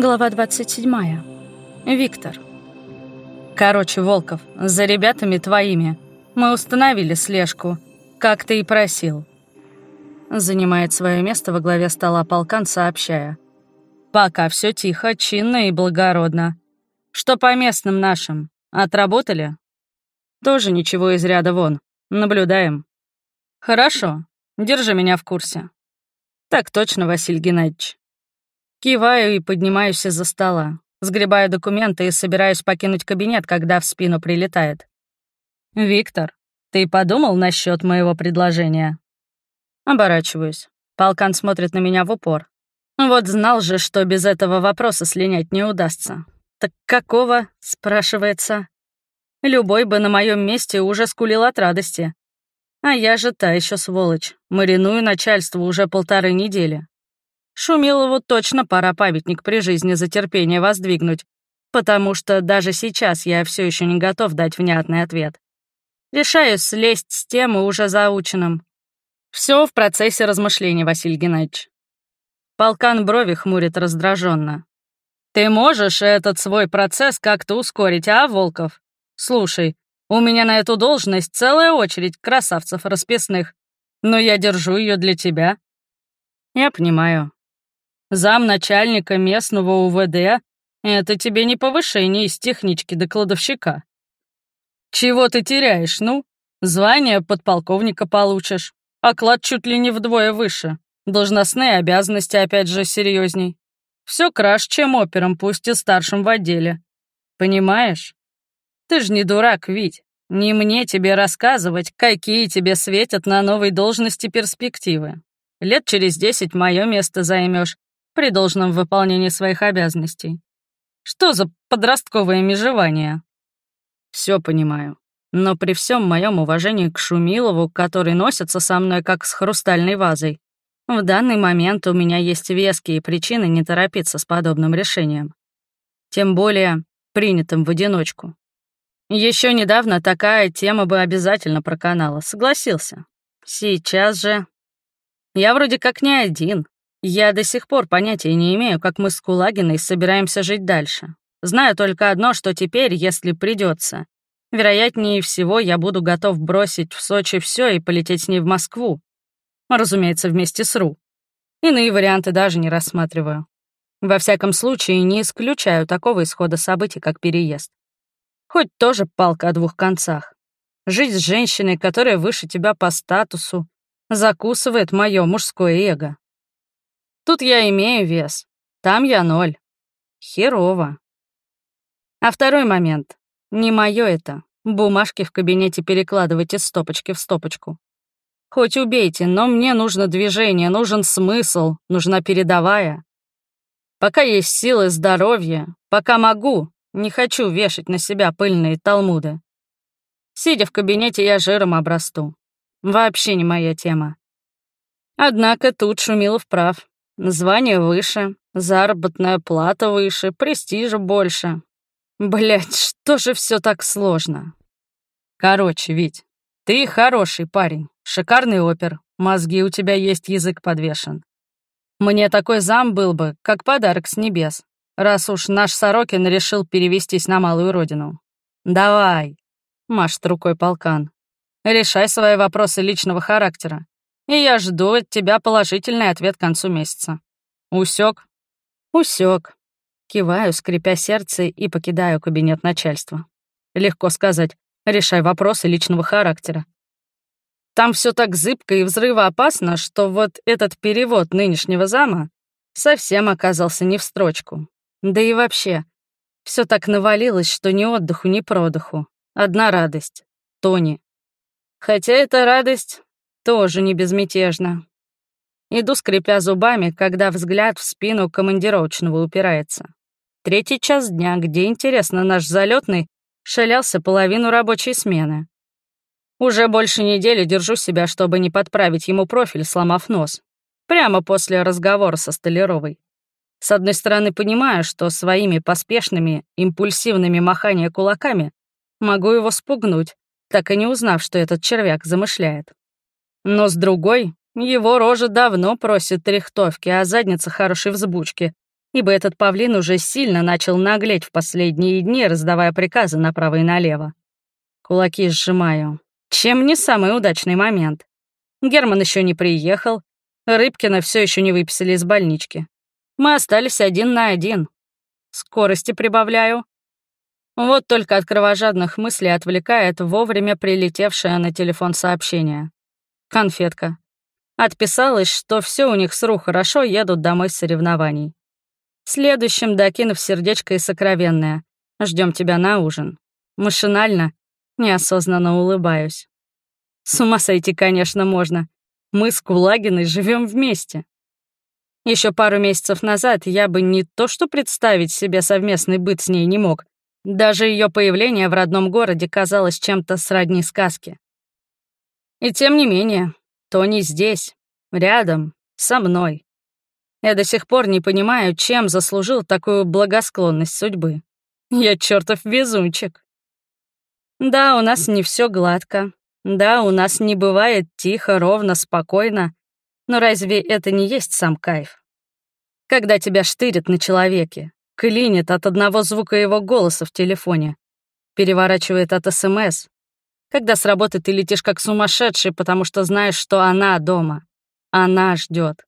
Глава 27. Виктор. Короче, Волков, за ребятами твоими мы установили слежку, как ты и просил. Занимает свое место во главе стола полкан, сообщая. Пока все тихо, чинно и благородно. Что по местным нашим? Отработали? Тоже ничего из ряда вон. Наблюдаем. Хорошо. Держи меня в курсе. Так точно, Василий Геннадьевич. Киваю и поднимаюсь из-за стола. Сгребаю документы и собираюсь покинуть кабинет, когда в спину прилетает. «Виктор, ты подумал насчет моего предложения?» Оборачиваюсь. Полкан смотрит на меня в упор. Вот знал же, что без этого вопроса слинять не удастся. «Так какого?» — спрашивается. Любой бы на моем месте уже скулил от радости. А я же та еще сволочь. Мариную начальство уже полторы недели. Шумилову точно пора памятник при жизни за терпение воздвигнуть, потому что даже сейчас я все еще не готов дать внятный ответ. Решаю слезть с темы уже заученным. Все в процессе размышлений, Василий Геннадьевич. Полкан брови хмурит раздраженно. Ты можешь этот свой процесс как-то ускорить, а, Волков? Слушай, у меня на эту должность целая очередь красавцев расписных, но я держу ее для тебя. Я понимаю, Зам начальника местного УВД — это тебе не повышение из технички до кладовщика. Чего ты теряешь, ну? Звание подполковника получишь. Оклад чуть ли не вдвое выше. Должностные обязанности опять же серьезней. Все краше, чем опером, пусть и старшим в отделе. Понимаешь? Ты ж не дурак, Вить. Не мне тебе рассказывать, какие тебе светят на новой должности перспективы. Лет через десять мое место займешь, при должном выполнении своих обязанностей. Что за подростковое межевание? Все понимаю. Но при всем моем уважении к Шумилову, который носится со мной как с хрустальной вазой, в данный момент у меня есть веские причины не торопиться с подобным решением. Тем более принятым в одиночку. Еще недавно такая тема бы обязательно проканала, согласился. Сейчас же... Я вроде как не один, я до сих пор понятия не имею, как мы с Кулагиной собираемся жить дальше. Знаю только одно, что теперь, если придется, вероятнее всего, я буду готов бросить в Сочи все и полететь с ней в Москву. Разумеется, вместе с Ру. Иные варианты даже не рассматриваю. Во всяком случае, не исключаю такого исхода событий, как переезд. Хоть тоже палка о двух концах. Жить с женщиной, которая выше тебя по статусу, закусывает мое мужское эго. Тут я имею вес, там я ноль. Херово. А второй момент. Не мое это. Бумажки в кабинете перекладывать из стопочки в стопочку. Хоть убейте, но мне нужно движение, нужен смысл, нужна передовая. Пока есть силы, здоровье, пока могу, не хочу вешать на себя пыльные талмуды. Сидя в кабинете, я жиром обрасту. Вообще не моя тема. Однако тут Шумилов прав. Звание выше, заработная плата выше, престижа больше. Блять, что же все так сложно? Короче, Вить, ты хороший парень, шикарный опер, мозги у тебя есть, язык подвешен. Мне такой зам был бы, как подарок с небес, раз уж наш Сорокин решил перевестись на малую родину. Давай, машет рукой полкан. Решай свои вопросы личного характера и я жду от тебя положительный ответ к концу месяца. Усек? Усек. Киваю, скрипя сердце, и покидаю кабинет начальства. Легко сказать, решай вопросы личного характера. Там все так зыбко и взрывоопасно, что вот этот перевод нынешнего зама совсем оказался не в строчку. Да и вообще, все так навалилось, что ни отдыху, ни продыху. Одна радость — Тони. Хотя эта радость тоже не безмятежно. Иду, скрипя зубами, когда взгляд в спину командировочного упирается. Третий час дня, где, интересно, наш залетный шалялся половину рабочей смены. Уже больше недели держу себя, чтобы не подправить ему профиль, сломав нос. Прямо после разговора со Столяровой. С одной стороны, понимаю, что своими поспешными, импульсивными махания кулаками могу его спугнуть, так и не узнав, что этот червяк замышляет. Но с другой, его рожа давно просит рихтовки, а задница хорошей взбучки. ибо этот павлин уже сильно начал наглеть в последние дни, раздавая приказы направо и налево. Кулаки сжимаю. Чем не самый удачный момент? Герман еще не приехал, Рыбкина все еще не выписали из больнички. Мы остались один на один. Скорости прибавляю. Вот только от кровожадных мыслей отвлекает вовремя прилетевшее на телефон сообщение. Конфетка. Отписалась, что все у них с Ру хорошо, едут домой с соревнований. Следующим докинув сердечко и сокровенное. Ждем тебя на ужин. Машинально, неосознанно улыбаюсь. С ума сойти, конечно, можно. Мы с Кулагиной живем вместе. Еще пару месяцев назад я бы не то что представить себе совместный быт с ней не мог. Даже ее появление в родном городе казалось чем-то сродни сказке. И тем не менее, Тони здесь, рядом, со мной. Я до сих пор не понимаю, чем заслужил такую благосклонность судьбы. Я чертов везунчик. Да, у нас не все гладко. Да, у нас не бывает тихо, ровно, спокойно. Но разве это не есть сам кайф? Когда тебя штырит на человеке, клинит от одного звука его голоса в телефоне, переворачивает от СМС, когда с работы ты летишь как сумасшедший, потому что знаешь, что она дома. Она ждет.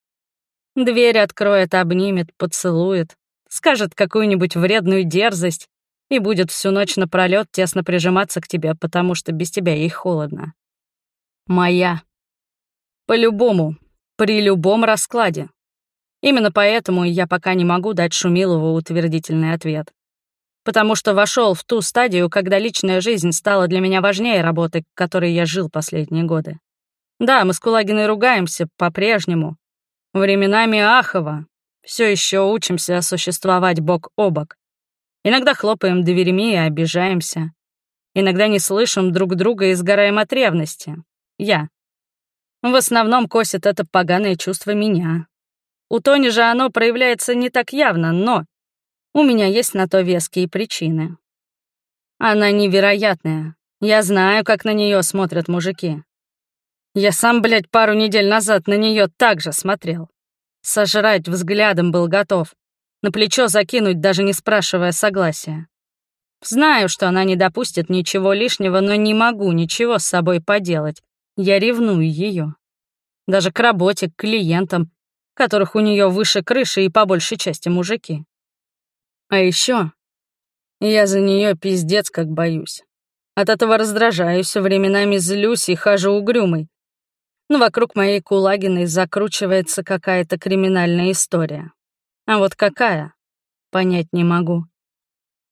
Дверь откроет, обнимет, поцелует, скажет какую-нибудь вредную дерзость и будет всю ночь напролёт тесно прижиматься к тебе, потому что без тебя ей холодно. Моя. По-любому, при любом раскладе. Именно поэтому я пока не могу дать Шумилову утвердительный ответ потому что вошел в ту стадию, когда личная жизнь стала для меня важнее работы, которой я жил последние годы. Да, мы с Кулагиной ругаемся по-прежнему. Временами ахово. Все еще учимся существовать бок о бок. Иногда хлопаем дверями и обижаемся. Иногда не слышим друг друга и сгораем от ревности. Я. В основном косит это поганое чувство меня. У Тони же оно проявляется не так явно, но у меня есть на то веские причины. Она невероятная. Я знаю, как на нее смотрят мужики. Я сам, блядь, пару недель назад на нее так же смотрел. Сожрать взглядом был готов. На плечо закинуть, даже не спрашивая согласия. Знаю, что она не допустит ничего лишнего, но не могу ничего с собой поделать. Я ревную ее. Даже к работе, к клиентам, которых у нее выше крыши и по большей части мужики. А еще я за нее пиздец как боюсь. От этого раздражаюсь, временами злюсь и хожу угрюмый. Но вокруг моей Кулагиной закручивается какая-то криминальная история. А вот какая? Понять не могу.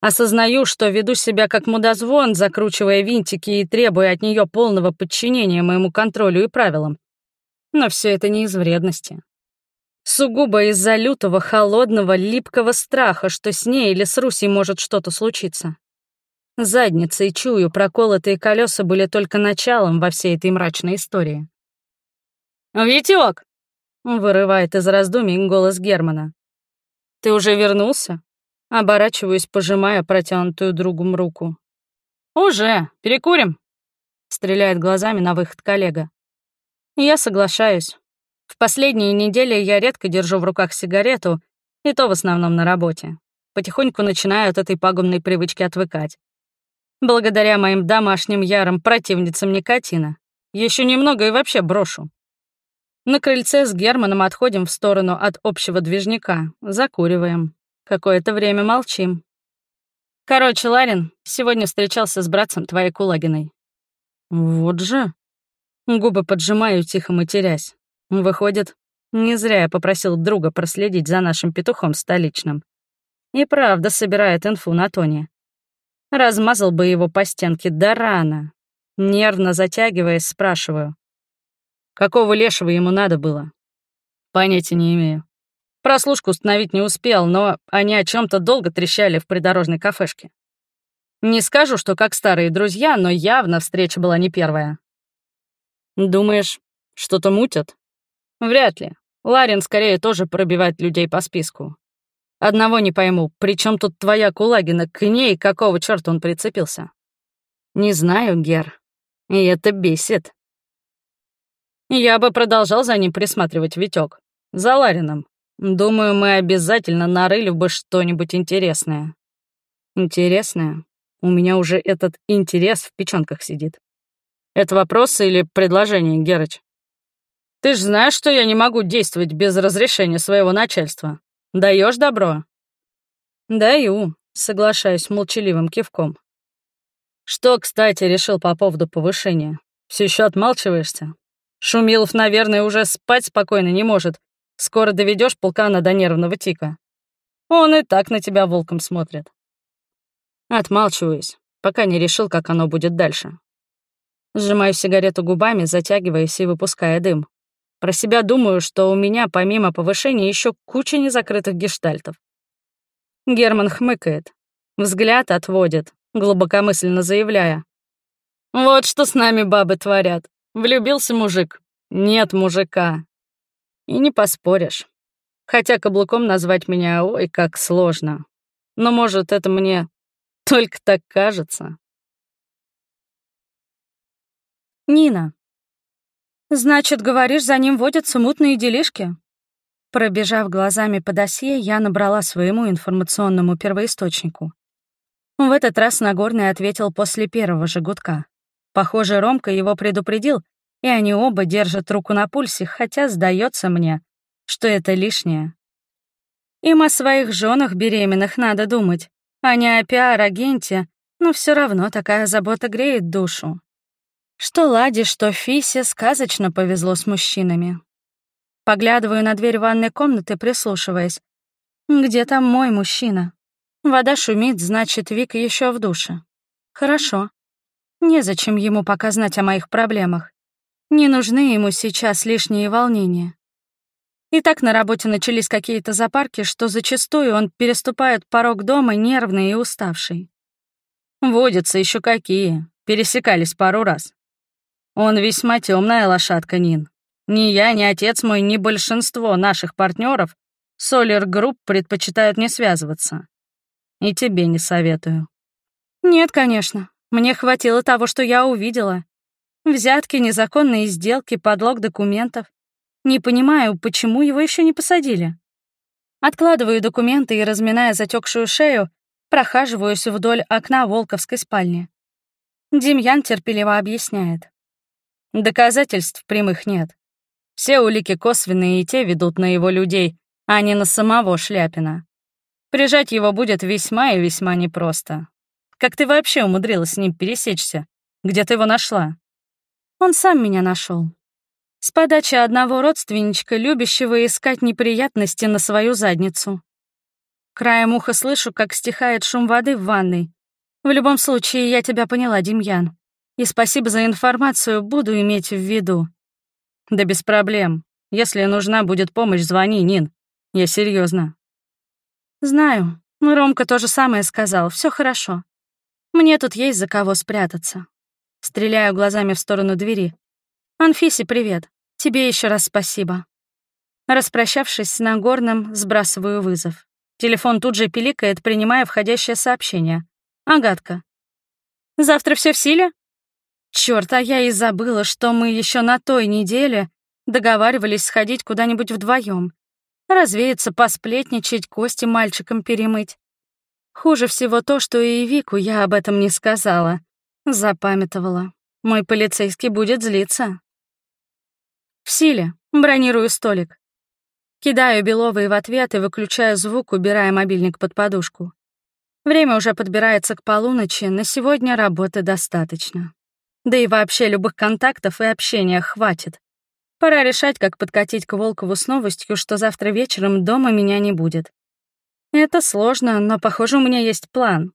Осознаю, что веду себя как мудозвон, закручивая винтики и требуя от нее полного подчинения моему контролю и правилам. Но все это не из вредности. Сугубо из-за лютого, холодного, липкого страха, что с ней или с Русей может что-то случиться. Задницей чую, проколотые колеса были только началом во всей этой мрачной истории. «Витёк!» — вырывает из раздумий голос Германа. «Ты уже вернулся?» Оборачиваюсь, пожимая протянутую другом руку. «Уже! Перекурим!» — стреляет глазами на выход коллега. Я соглашаюсь. В последние недели я редко держу в руках сигарету, и то в основном на работе. Потихоньку начинаю от этой пагубной привычки отвыкать. Благодаря моим домашним ярым противницам никотина. Еще немного и вообще брошу. На крыльце с Германом отходим в сторону от общего движника, закуриваем. Какое-то время молчим. Короче, Ларин, сегодня встречался с братцем твоей Кулагиной. Вот же. Губы поджимаю, тихо матерясь. Выходит, не зря я попросил друга проследить за нашим петухом столичным. И правда собирает инфу на Тони. Размазал бы его по стенке, да рано. Нервно затягиваясь, спрашиваю. Какого лешего ему надо было? Понятия не имею. Прослушку установить не успел, но они о чем то долго трещали в придорожной кафешке. Не скажу, что как старые друзья, но явно встреча была не первая. Думаешь, что-то мутят? Вряд ли. Ларин скорее тоже пробивает людей по списку. Одного не пойму, при чем тут твоя Кулагина, к ней какого черта он прицепился? Не знаю, Гер. И это бесит. Я бы продолжал за ним присматривать, Витек. За Ларином. Думаю, мы обязательно нарыли бы что-нибудь интересное. Интересное? У меня уже этот интерес в печенках сидит. Это вопрос или предложение, Герыч? Ты ж знаешь, что я не могу действовать без разрешения своего начальства. Даешь добро? Даю, соглашаюсь молчаливым кивком. Что, кстати, решил по поводу повышения? Все еще отмалчиваешься? Шумилов, наверное, уже спать спокойно не может. Скоро доведешь полкана до нервного тика. Он и так на тебя волком смотрит. Отмалчиваюсь, пока не решил, как оно будет дальше. Сжимаю сигарету губами, затягиваясь и выпуская дым. Про себя думаю, что у меня помимо повышения еще куча незакрытых гештальтов. Герман хмыкает, взгляд отводит, глубокомысленно заявляя. «Вот что с нами бабы творят. Влюбился мужик. Нет мужика. И не поспоришь. Хотя каблуком назвать меня ой как сложно. Но, может, это мне только так кажется. Нина. Значит, говоришь, за ним водятся мутные делишки? Пробежав глазами по досье, я набрала своему информационному первоисточнику. В этот раз Нагорный ответил после первого же гудка. Похоже, Ромка его предупредил, и они оба держат руку на пульсе, хотя сдается мне, что это лишнее. Им о своих женах беременных надо думать, а не о пиар-агенте, но все равно такая забота греет душу. Что Ладе, что Фисе сказочно повезло с мужчинами. Поглядываю на дверь ванной комнаты, прислушиваясь. Где там мой мужчина? Вода шумит, значит, Вика еще в душе. Хорошо. Незачем ему пока знать о моих проблемах. Не нужны ему сейчас лишние волнения. И так на работе начались какие-то запарки, что зачастую он переступает порог дома нервный и уставший. Водятся еще какие, пересекались пару раз. Он весьма темная лошадка, Нин. Ни я, ни отец мой, ни большинство наших партнеров Солер Групп предпочитают не связываться. И тебе не советую. Нет, конечно. Мне хватило того, что я увидела. Взятки, незаконные сделки, подлог документов. Не понимаю, почему его еще не посадили. Откладываю документы и, разминая затекшую шею, прохаживаюсь вдоль окна Волковской спальни. Демьян терпеливо объясняет. Доказательств прямых нет. Все улики косвенные и те ведут на его людей, а не на самого Шляпина. Прижать его будет весьма и весьма непросто. Как ты вообще умудрилась с ним пересечься? Где ты его нашла? Он сам меня нашел. С подачи одного родственничка, любящего искать неприятности на свою задницу. Краем уха слышу, как стихает шум воды в ванной. В любом случае, я тебя поняла, Демьян. И спасибо за информацию, буду иметь в виду. Да без проблем. Если нужна будет помощь, звони, Нин. Я серьезно. Знаю. Ромка то же самое сказал. Все хорошо. Мне тут есть за кого спрятаться. Стреляю глазами в сторону двери. «Анфисе, привет. Тебе еще раз спасибо». Распрощавшись с Нагорным, сбрасываю вызов. Телефон тут же пиликает, принимая входящее сообщение. «Агатка». «Завтра все в силе?» Черт, а я и забыла, что мы еще на той неделе договаривались сходить куда-нибудь вдвоем, развеяться, посплетничать, кости мальчикам перемыть. Хуже всего то, что и Вику я об этом не сказала. Запамятовала. Мой полицейский будет злиться. В силе. Бронирую столик. Кидаю Беловой в ответ и выключаю звук, убирая мобильник под подушку. Время уже подбирается к полуночи, на сегодня работы достаточно. Да и вообще любых контактов и общения хватит. Пора решать, как подкатить к Волкову с новостью, что завтра вечером дома меня не будет. Это сложно, но, похоже, у меня есть план.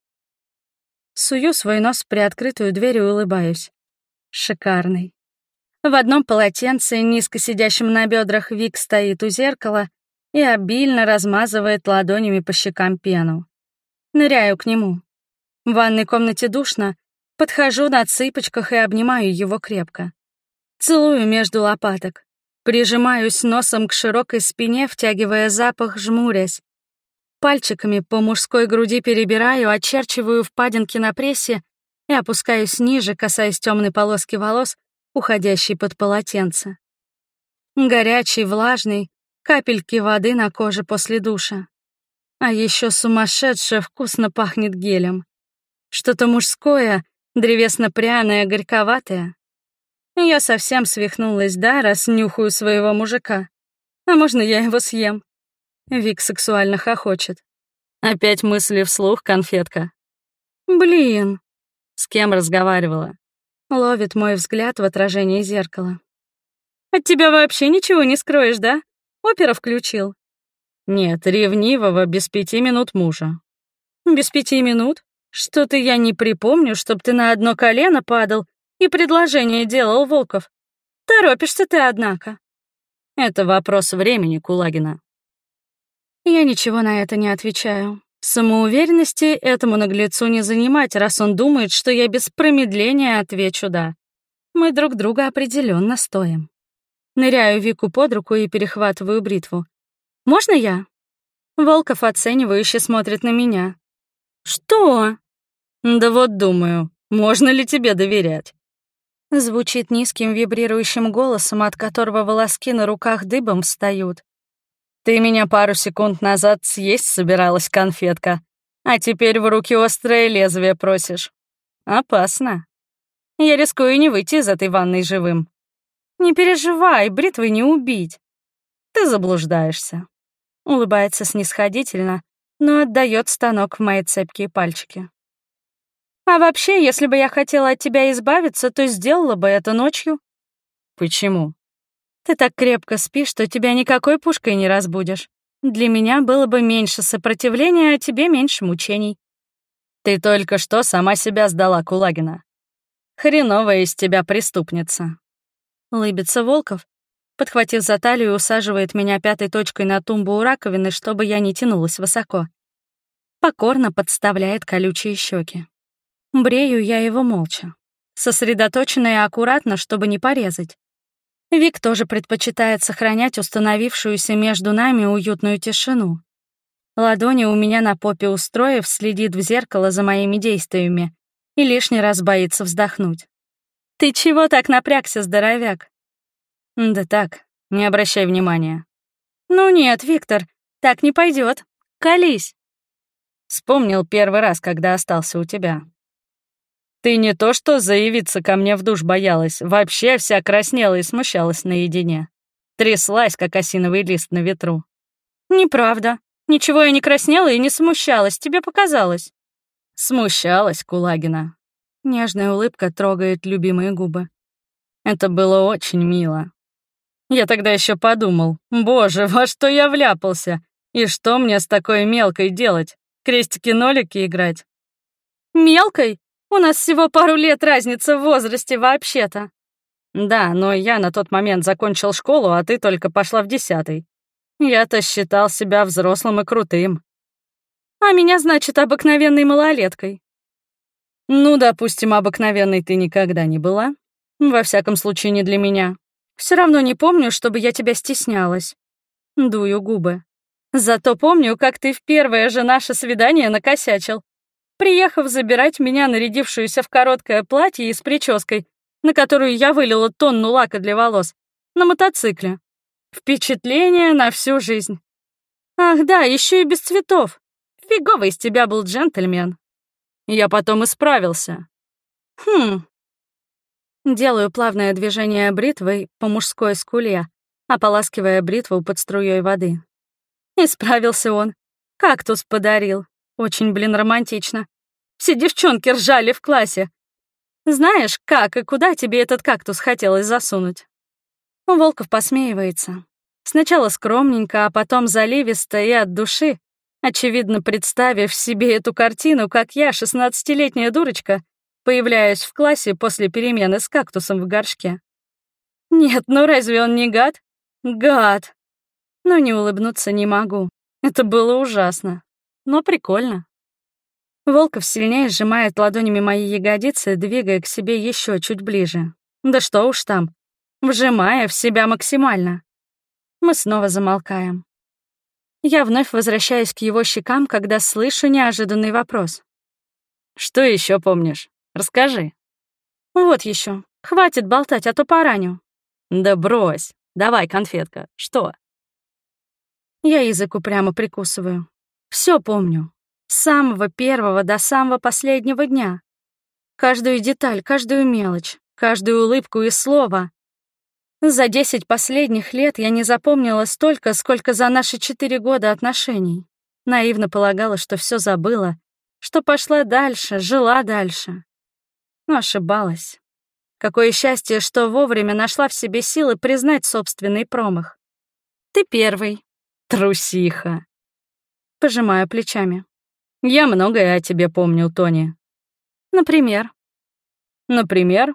Сую свой нос в приоткрытую дверь и улыбаюсь. Шикарный. В одном полотенце, низко сидящем на бедрах, Вик стоит у зеркала и обильно размазывает ладонями по щекам пену. Ныряю к нему. В ванной комнате душно, подхожу на цыпочках и обнимаю его крепко. Целую между лопаток. Прижимаюсь носом к широкой спине, втягивая запах, жмурясь. Пальчиками по мужской груди перебираю, очерчиваю впадинки на прессе и опускаюсь ниже, касаясь темной полоски волос, уходящий под полотенце. Горячий, влажный, капельки воды на коже после душа. А еще сумасшедше вкусно пахнет гелем. Что-то мужское, древесно-пряное, горьковатое. Я совсем свихнулась, да, раз нюхаю своего мужика. А можно я его съем? Вик сексуально хохочет. Опять мысли вслух, конфетка. Блин. С кем разговаривала? Ловит мой взгляд в отражении зеркала. От тебя вообще ничего не скроешь, да? Опера включил. Нет, ревнивого без пяти минут мужа. Без пяти минут? Что-то я не припомню, чтоб ты на одно колено падал и предложение делал Волков. Торопишься ты, однако. Это вопрос времени, Кулагина. Я ничего на это не отвечаю. Самоуверенности этому наглецу не занимать, раз он думает, что я без промедления отвечу «да». Мы друг друга определенно стоим. Ныряю Вику под руку и перехватываю бритву. «Можно я?» Волков оценивающе смотрит на меня. «Что?» «Да вот думаю, можно ли тебе доверять?» Звучит низким вибрирующим голосом, от которого волоски на руках дыбом встают. «Ты меня пару секунд назад съесть собиралась, конфетка, а теперь в руки острое лезвие просишь. Опасно. Я рискую не выйти из этой ванной живым. Не переживай, бритвой не убить. Ты заблуждаешься. Улыбается снисходительно, но отдает станок в мои цепкие пальчики. А вообще, если бы я хотела от тебя избавиться, то сделала бы это ночью. Почему? Ты так крепко спишь, что тебя никакой пушкой не разбудишь. Для меня было бы меньше сопротивления, а тебе меньше мучений. Ты только что сама себя сдала, Кулагина. Хреновая из тебя преступница. Лыбится Волков, подхватив за талию, усаживает меня пятой точкой на тумбу у раковины, чтобы я не тянулась высоко. Покорно подставляет колючие щеки. Брею я его молча, сосредоточенно и аккуратно, чтобы не порезать. Вик тоже предпочитает сохранять установившуюся между нами уютную тишину. Ладони у меня на попе устроив, следит в зеркало за моими действиями и лишний раз боится вздохнуть. «Ты чего так напрягся, здоровяк?» «Да так, не обращай внимания». «Ну нет, Виктор, так не пойдет. Колись». Вспомнил первый раз, когда остался у тебя. Ты не то что заявиться ко мне в душ боялась, вообще вся краснела и смущалась наедине. Тряслась, как осиновый лист на ветру. Неправда. Ничего я не краснела и не смущалась, тебе показалось. Смущалась, Кулагина. Нежная улыбка трогает любимые губы. Это было очень мило. Я тогда еще подумал, боже, во что я вляпался? И что мне с такой мелкой делать? Крестики-нолики играть? Мелкой? У нас всего пару лет разница в возрасте вообще-то. Да, но я на тот момент закончил школу, а ты только пошла в десятый. Я-то считал себя взрослым и крутым. А меня, значит, обыкновенной малолеткой. Ну, допустим, обыкновенной ты никогда не была. Во всяком случае, не для меня. Все равно не помню, чтобы я тебя стеснялась. Дую губы. Зато помню, как ты в первое же наше свидание накосячил. Приехав забирать меня, нарядившуюся в короткое платье и с прической, на которую я вылила тонну лака для волос, на мотоцикле. Впечатление на всю жизнь. Ах да, еще и без цветов. Фиговый из тебя был джентльмен. Я потом исправился. Хм. Делаю плавное движение бритвой по мужской скуле, ополаскивая бритву под струей воды. Исправился он. Кактус подарил. Очень, блин, романтично. Все девчонки ржали в классе. Знаешь, как и куда тебе этот кактус хотелось засунуть? Волков посмеивается. Сначала скромненько, а потом заливисто и от души, очевидно представив себе эту картину, как я, шестнадцатилетняя дурочка, появляюсь в классе после перемены с кактусом в горшке. Нет, ну разве он не гад? Гад. Но не улыбнуться не могу. Это было ужасно. Но прикольно. Волков сильнее сжимает ладонями мои ягодицы, двигая к себе еще чуть ближе. Да что уж там, вжимая в себя максимально. Мы снова замолкаем. Я вновь возвращаюсь к его щекам, когда слышу неожиданный вопрос. «Что еще помнишь? Расскажи». «Вот еще. Хватит болтать, а то пораню». «Да брось. Давай, конфетка. Что?» Я язык упрямо прикусываю. Все помню. С самого первого до самого последнего дня. Каждую деталь, каждую мелочь, каждую улыбку и слово. За десять последних лет я не запомнила столько, сколько за наши четыре года отношений. Наивно полагала, что все забыла, что пошла дальше, жила дальше. Но ошибалась. Какое счастье, что вовремя нашла в себе силы признать собственный промах. Ты первый. Трусиха. Пожимаю плечами. Я многое о тебе помню, Тони. Например? Например,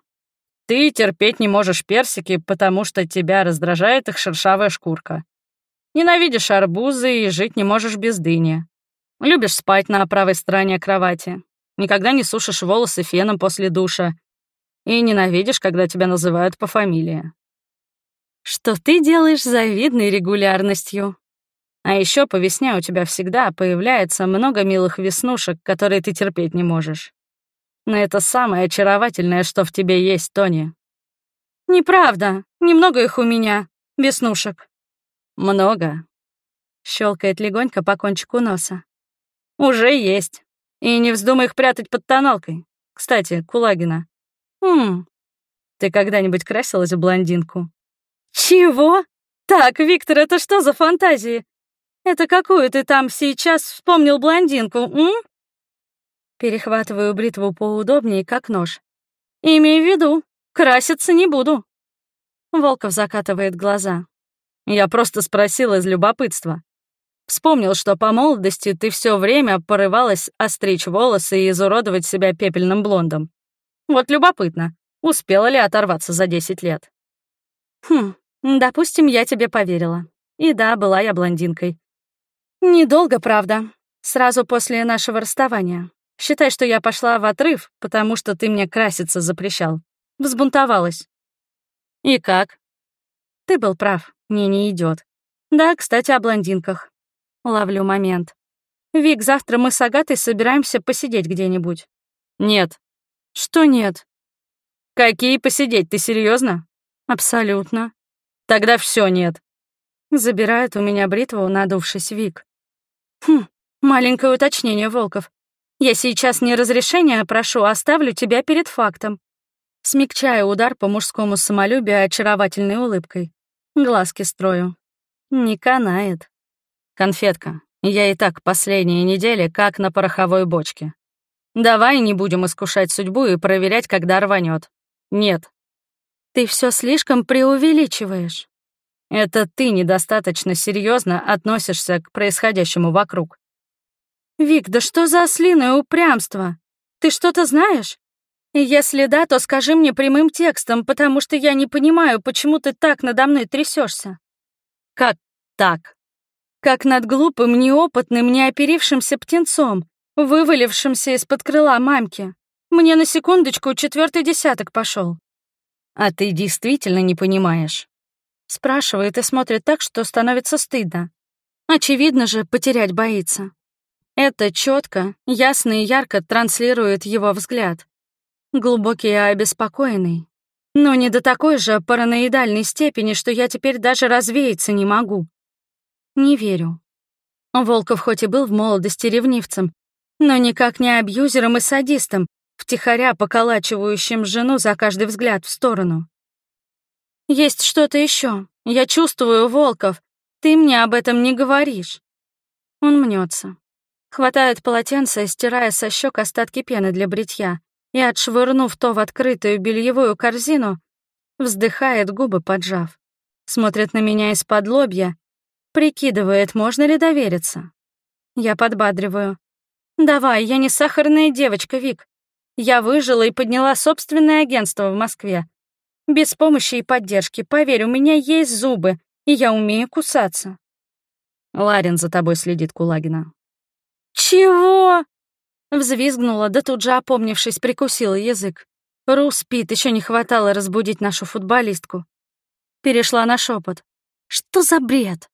ты терпеть не можешь персики, потому что тебя раздражает их шершавая шкурка. Ненавидишь арбузы и жить не можешь без дыни. Любишь спать на правой стороне кровати. Никогда не сушишь волосы феном после душа. И ненавидишь, когда тебя называют по фамилии. Что ты делаешь завидной регулярностью. А еще по весне у тебя всегда появляется много милых веснушек, которые ты терпеть не можешь. Но это самое очаровательное, что в тебе есть, Тони. Неправда. Немного их у меня, веснушек. Много. Щелкает легонько по кончику носа. Уже есть. И не вздумай их прятать под тоналкой. Кстати, Кулагина. Хм. Ты когда-нибудь красилась в блондинку? Чего? Так, Виктор, это что за фантазии? Это какую ты там сейчас вспомнил блондинку, м? Перехватываю бритву поудобнее, как нож. Имей в виду, краситься не буду. Волков закатывает глаза. Я просто спросил из любопытства. Вспомнил, что по молодости ты все время порывалась остричь волосы и изуродовать себя пепельным блондом. Вот любопытно, успела ли оторваться за 10 лет? Хм, допустим, я тебе поверила. И да, была я блондинкой. Недолго, правда. Сразу после нашего расставания. Считай, что я пошла в отрыв, потому что ты мне краситься запрещал. Взбунтовалась. И как? Ты был прав, мне не идет. Да, кстати, о блондинках. Ловлю момент. Вик, завтра мы с Агатой собираемся посидеть где-нибудь. Нет. Что нет? Какие посидеть, ты серьезно? Абсолютно. Тогда все нет. Забирает у меня бритву, надувшись Вик. Хм, маленькое уточнение, Волков. Я сейчас не разрешения прошу, а ставлю тебя перед фактом. Смягчаю удар по мужскому самолюбию очаровательной улыбкой. Глазки строю. Не канает. Конфетка, я и так последние недели как на пороховой бочке. Давай не будем искушать судьбу и проверять, когда рванет. Нет. Ты все слишком преувеличиваешь. Это ты недостаточно серьезно относишься к происходящему вокруг. Вик, да что за ослиное упрямство? Ты что-то знаешь? Если да, то скажи мне прямым текстом, потому что я не понимаю, почему ты так надо мной трясешься. Как так? Как над глупым, неопытным, неоперившимся птенцом, вывалившимся из-под крыла мамки. Мне на секундочку четвертый десяток пошел. А ты действительно не понимаешь? Спрашивает и смотрит так, что становится стыдно. Очевидно же, потерять боится. Это четко, ясно и ярко транслирует его взгляд. Глубокий и обеспокоенный. Но не до такой же параноидальной степени, что я теперь даже развеяться не могу. Не верю. Волков хоть и был в молодости ревнивцем, но никак не абьюзером и садистом, втихаря поколачивающим жену за каждый взгляд в сторону. Есть что-то еще. Я чувствую, Волков. Ты мне об этом не говоришь. Он мнется. Хватает полотенце, стирая со щек остатки пены для бритья, и, отшвырнув то в открытую бельевую корзину, вздыхает, губы поджав. Смотрит на меня из-под лобья, прикидывает, можно ли довериться. Я подбадриваю. «Давай, я не сахарная девочка, Вик. Я выжила и подняла собственное агентство в Москве. Без помощи и поддержки, поверь, у меня есть зубы, и я умею кусаться. Ларин за тобой следит, Кулагина. Чего? Взвизгнула, да тут же, опомнившись, прикусила язык. Ру спит, еще не хватало разбудить нашу футболистку. Перешла на шепот. Что за бред?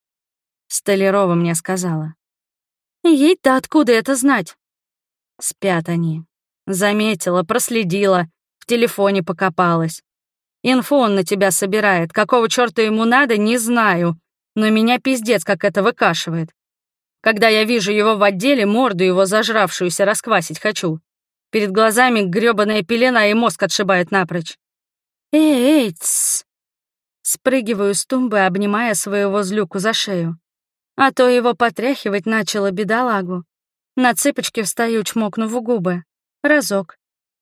Столярова мне сказала. Ей-то откуда это знать? Спят они. Заметила, проследила, в телефоне покопалась. Инфу он на тебя собирает. Какого чёрта ему надо, не знаю. но меня пиздец как это выкашивает. Когда я вижу его в отделе, морду его зажравшуюся расквасить хочу. Перед глазами грёбаная пелена и мозг отшибает напрочь. «Эй, эй, тссс!» Спрыгиваю с тумбы, обнимая своего злюку за шею. А то его потряхивать начало бедолагу. На цыпочке встаю, чмокнув в губы. Разок.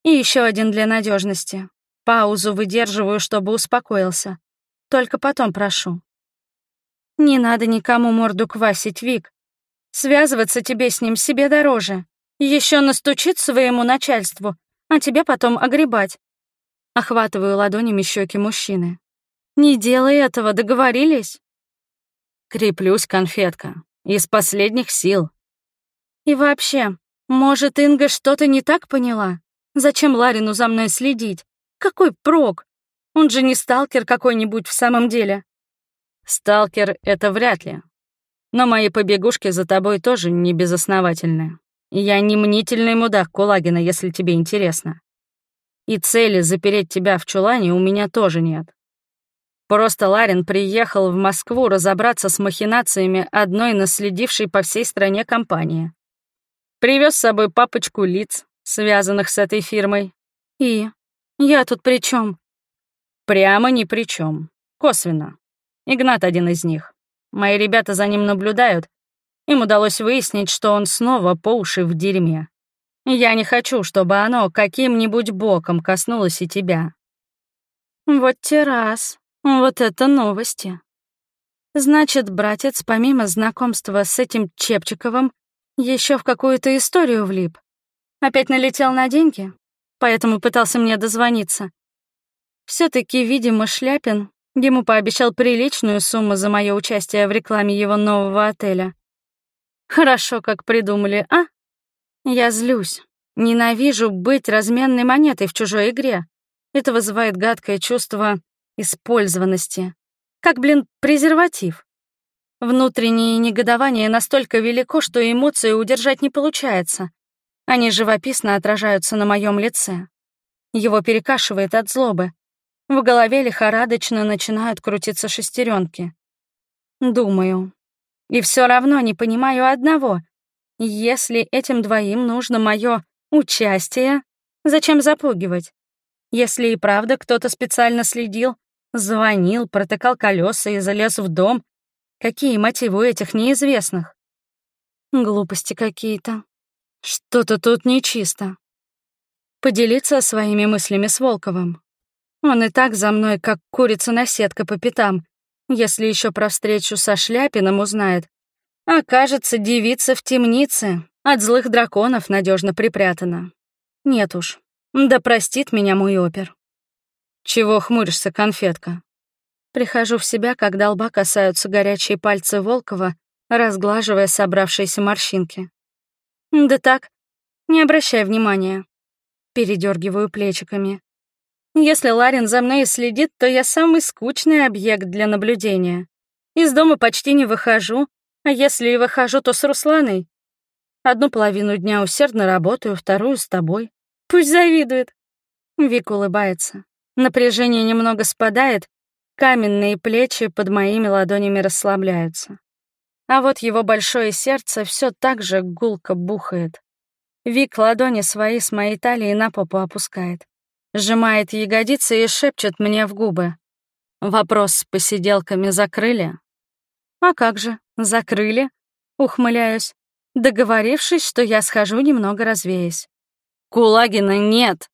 И еще один для надежности. Паузу выдерживаю, чтобы успокоился. Только потом прошу. Не надо никому морду квасить, Вик. Связываться тебе с ним себе дороже. Еще настучит своему начальству, а тебе потом огребать. Охватываю ладонями щеки мужчины. Не делай этого, договорились? Креплюсь, конфетка. Из последних сил. И вообще, может, Инга что-то не так поняла? Зачем Ларину за мной следить? Какой прок? Он же не сталкер какой-нибудь в самом деле. Сталкер — это вряд ли. Но мои побегушки за тобой тоже не безосновательны. Я не мнительный мудак Кулагина, если тебе интересно. И цели запереть тебя в чулане у меня тоже нет. Просто Ларин приехал в Москву разобраться с махинациями одной наследившей по всей стране компании. Привез с собой папочку лиц, связанных с этой фирмой. И я тут при чем? Прямо ни при чем. Косвенно. Игнат один из них. Мои ребята за ним наблюдают. Им удалось выяснить, что он снова по уши в дерьме. Я не хочу, чтобы оно каким-нибудь боком коснулось и тебя. Вот те раз. Вот это новости. Значит, братец, помимо знакомства с этим Чепчиковым, еще в какую-то историю влип. Опять налетел на деньги, поэтому пытался мне дозвониться. все таки видимо, Шляпин Ему пообещал приличную сумму за мое участие в рекламе его нового отеля. Хорошо, как придумали, а? Я злюсь. Ненавижу быть разменной монетой в чужой игре. Это вызывает гадкое чувство использованности. Как, блин, презерватив. Внутреннее негодование настолько велико, что эмоции удержать не получается. Они живописно отражаются на моем лице. Его перекашивает от злобы. В голове лихорадочно начинают крутиться шестеренки. Думаю. И все равно не понимаю одного. Если этим двоим нужно мое участие, зачем запугивать? Если и правда кто-то специально следил, звонил, протыкал колеса и залез в дом, какие мотивы у этих неизвестных? Глупости какие-то. Что-то тут нечисто. Поделиться своими мыслями с Волковым. Он и так за мной, как курица-наседка по пятам. Если еще про встречу со Шляпиным узнает. Окажется, девица в темнице, от злых драконов надежно припрятана. Нет уж, да простит меня мой опер. Чего хмуришься, конфетка? Прихожу в себя, когда лба касаются горячие пальцы Волкова, разглаживая собравшиеся морщинки. Да так, не обращай внимания. Передергиваю плечиками. Если Ларин за мной следит, то я самый скучный объект для наблюдения. Из дома почти не выхожу, а если и выхожу, то с Русланой. Одну половину дня усердно работаю, вторую с тобой. Пусть завидует. Вик улыбается. Напряжение немного спадает, каменные плечи под моими ладонями расслабляются. А вот его большое сердце все так же гулко бухает. Вик ладони свои с моей талии на попу опускает сжимает ягодицы и шепчет мне в губы. Вопрос с посиделками закрыли? А как же, закрыли? Ухмыляюсь, договорившись, что я схожу немного развеясь. Кулагина нет.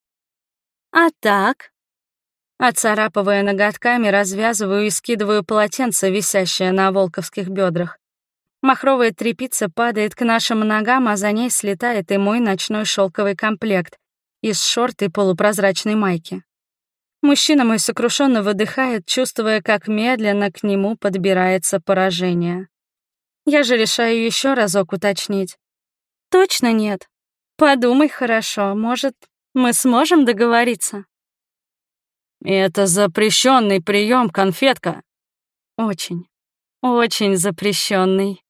А так? Оцарапывая ноготками, развязываю и скидываю полотенце, висящее на волковских бедрах. Махровая трепица падает к нашим ногам, а за ней слетает и мой ночной шелковый комплект, из шорт и полупрозрачной майки. Мужчина мой сокрушенно выдыхает, чувствуя, как медленно к нему подбирается поражение. Я же решаю еще разок уточнить. Точно нет. Подумай хорошо, может, мы сможем договориться? Это запрещенный прием, конфетка. Очень, очень запрещенный.